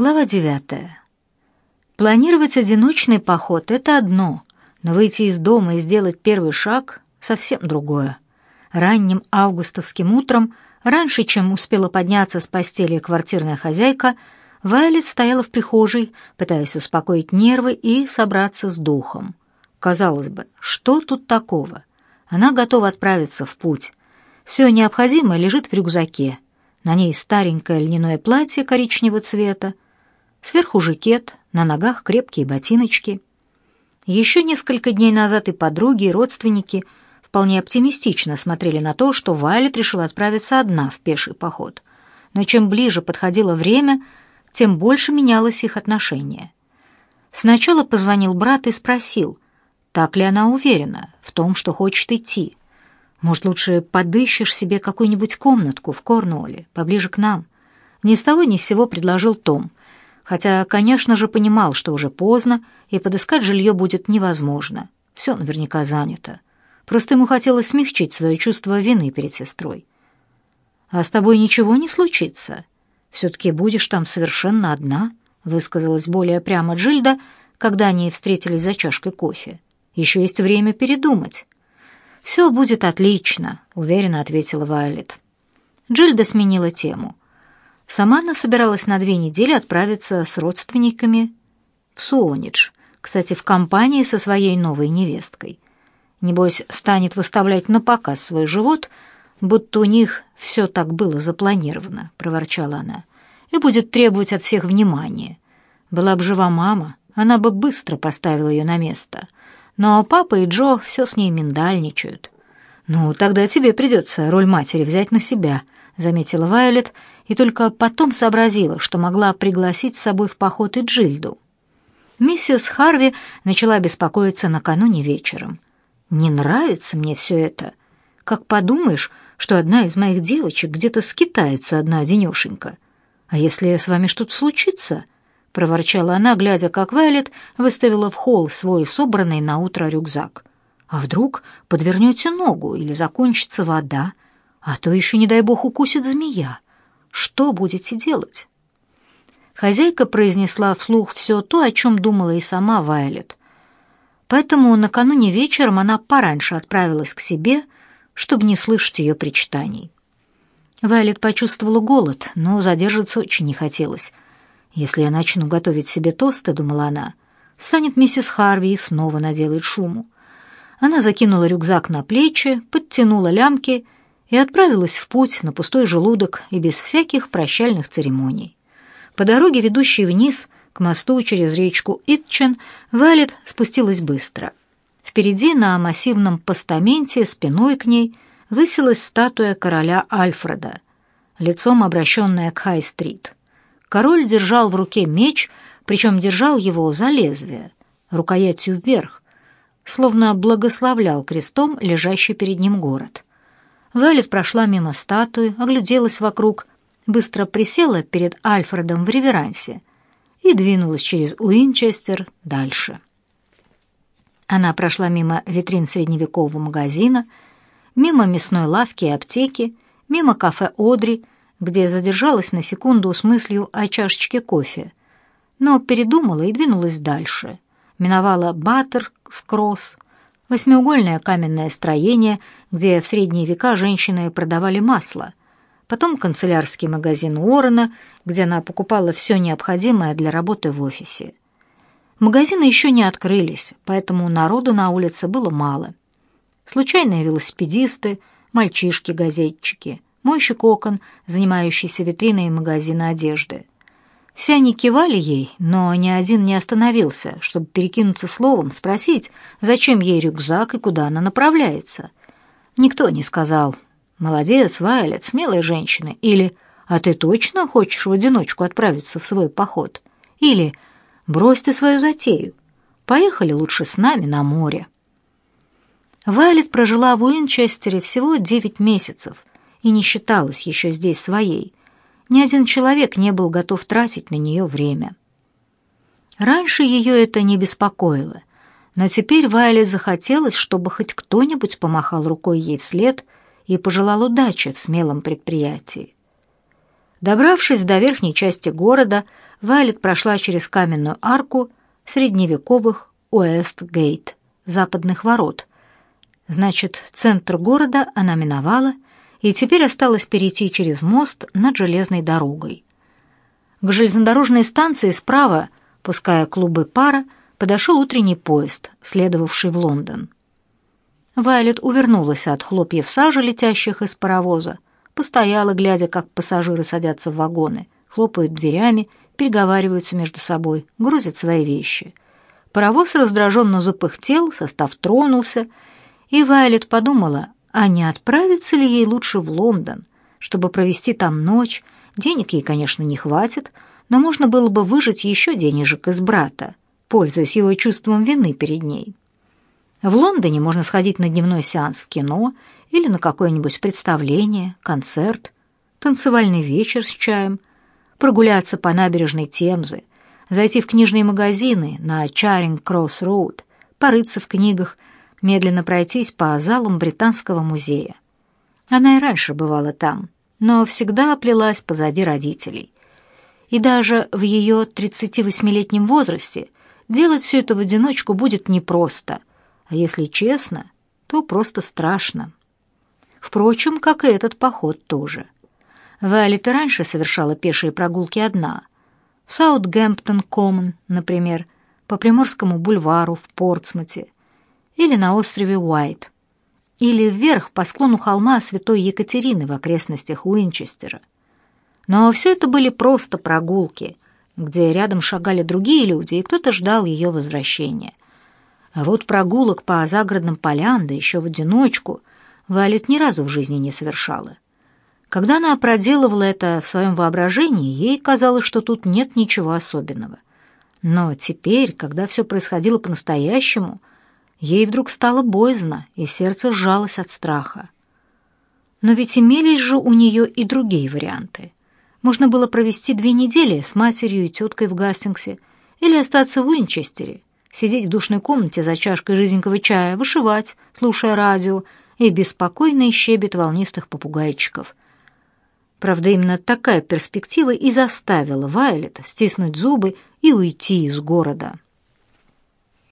Глава девятая. Планировать одиночный поход — это одно, но выйти из дома и сделать первый шаг — совсем другое. Ранним августовским утром, раньше, чем успела подняться с постели квартирная хозяйка, Вайлет стояла в прихожей, пытаясь успокоить нервы и собраться с духом. Казалось бы, что тут такого? Она готова отправиться в путь. Все необходимое лежит в рюкзаке. На ней старенькое льняное платье коричневого цвета, сверху жакет, на ногах крепкие ботиночки. Еще несколько дней назад и подруги, и родственники вполне оптимистично смотрели на то, что Вайлет решила отправиться одна в пеший поход. Но чем ближе подходило время, тем больше менялось их отношение. Сначала позвонил брат и спросил, так ли она уверена в том, что хочет идти. Может, лучше подыщешь себе какую-нибудь комнатку в Корнуолле, поближе к нам. Ни с того ни с сего предложил Том, хотя, конечно же, понимал, что уже поздно, и подыскать жилье будет невозможно. Все наверняка занято. Просто ему хотелось смягчить свое чувство вины перед сестрой. «А с тобой ничего не случится? Все-таки будешь там совершенно одна?» высказалась более прямо Джильда, когда они встретились за чашкой кофе. «Еще есть время передумать». «Все будет отлично», — уверенно ответила Вайолет. Джильда сменила тему. Сама она собиралась на две недели отправиться с родственниками в Суонидж, кстати, в компании со своей новой невесткой. Небось, станет выставлять на показ свой живот, будто у них все так было запланировано, — проворчала она, — и будет требовать от всех внимания. Была бы жива мама, она бы быстро поставила ее на место — но папа и Джо все с ней миндальничают. «Ну, тогда тебе придется роль матери взять на себя», — заметила Вайолет, и только потом сообразила, что могла пригласить с собой в поход и Джильду. Миссис Харви начала беспокоиться накануне вечером. «Не нравится мне все это. Как подумаешь, что одна из моих девочек где-то скитается одна-одинешенька. А если с вами что-то случится?» — проворчала она, глядя, как Вайлет выставила в холл свой собранный на утро рюкзак. «А вдруг подвернете ногу или закончится вода, а то еще, не дай бог, укусит змея? Что будете делать?» Хозяйка произнесла вслух все то, о чем думала и сама Вайлет. Поэтому накануне вечером она пораньше отправилась к себе, чтобы не слышать ее причитаний. Вайлет почувствовала голод, но задержаться очень не хотелось — если я начну готовить себе тосты, думала она, станет миссис Харви и снова наделает шуму. Она закинула рюкзак на плечи, подтянула лямки и отправилась в путь на пустой желудок и без всяких прощальных церемоний. По дороге, ведущей вниз, к мосту через речку Итчен, Валет спустилась быстро. Впереди на массивном постаменте спиной к ней высилась статуя короля Альфреда, лицом обращенная к Хай-стрит. Король держал в руке меч, причем держал его за лезвие, рукоятью вверх, словно благословлял крестом лежащий перед ним город. Вайлет прошла мимо статуи, огляделась вокруг, быстро присела перед Альфредом в реверансе и двинулась через Уинчестер дальше. Она прошла мимо витрин средневекового магазина, мимо мясной лавки и аптеки, мимо кафе «Одри», где задержалась на секунду с мыслью о чашечке кофе, но передумала и двинулась дальше. Миновала Баттер-Скросс, восьмиугольное каменное строение, где в средние века женщины продавали масло, потом канцелярский магазин Уоррена, где она покупала все необходимое для работы в офисе. Магазины еще не открылись, поэтому народу на улице было мало. Случайные велосипедисты, мальчишки-газетчики — мойщик окон, занимающийся витриной магазина одежды. Все они кивали ей, но ни один не остановился, чтобы перекинуться словом, спросить, зачем ей рюкзак и куда она направляется. Никто не сказал «Молодец, Вайлет, смелая женщина» или «А ты точно хочешь в одиночку отправиться в свой поход?» или «Брось ты свою затею, поехали лучше с нами на море». Вайлет прожила в Уинчестере всего девять месяцев, и не считалась еще здесь своей. Ни один человек не был готов тратить на нее время. Раньше ее это не беспокоило, но теперь Вайле захотелось, чтобы хоть кто-нибудь помахал рукой ей вслед и пожелал удачи в смелом предприятии. Добравшись до верхней части города, Вайлет прошла через каменную арку средневековых Уэст-Гейт, западных ворот. Значит, центр города она миновала, и теперь осталось перейти через мост над железной дорогой. К железнодорожной станции справа, пуская клубы пара, подошел утренний поезд, следовавший в Лондон. Вайлет увернулась от хлопьев сажи, летящих из паровоза, постояла, глядя, как пассажиры садятся в вагоны, хлопают дверями, переговариваются между собой, грузят свои вещи. Паровоз раздраженно запыхтел, состав тронулся, и Вайлет подумала, а не отправиться ли ей лучше в Лондон, чтобы провести там ночь, денег ей, конечно, не хватит, но можно было бы выжать еще денежек из брата, пользуясь его чувством вины перед ней. В Лондоне можно сходить на дневной сеанс в кино или на какое-нибудь представление, концерт, танцевальный вечер с чаем, прогуляться по набережной Темзы, зайти в книжные магазины на Чаринг-Кросс-Роуд, порыться в книгах, медленно пройтись по залам Британского музея. Она и раньше бывала там, но всегда оплелась позади родителей. И даже в ее 38-летнем возрасте делать все это в одиночку будет непросто, а если честно, то просто страшно. Впрочем, как и этот поход тоже. Вайлет и раньше совершала пешие прогулки одна. Саутгемптон-Коммон, например, по Приморскому бульвару в Портсмуте, или на острове Уайт, или вверх по склону холма Святой Екатерины в окрестностях Уинчестера. Но все это были просто прогулки, где рядом шагали другие люди, и кто-то ждал ее возвращения. А вот прогулок по загородным полям, да еще в одиночку, Валет ни разу в жизни не совершала. Когда она проделывала это в своем воображении, ей казалось, что тут нет ничего особенного. Но теперь, когда все происходило по-настоящему, ей вдруг стало боязно, и сердце сжалось от страха. Но ведь имелись же у нее и другие варианты. Можно было провести две недели с матерью и теткой в Гастингсе или остаться в Уинчестере, сидеть в душной комнате за чашкой жизненького чая, вышивать, слушая радио и беспокойный щебет волнистых попугайчиков. Правда, именно такая перспектива и заставила Вайлет стиснуть зубы и уйти из города.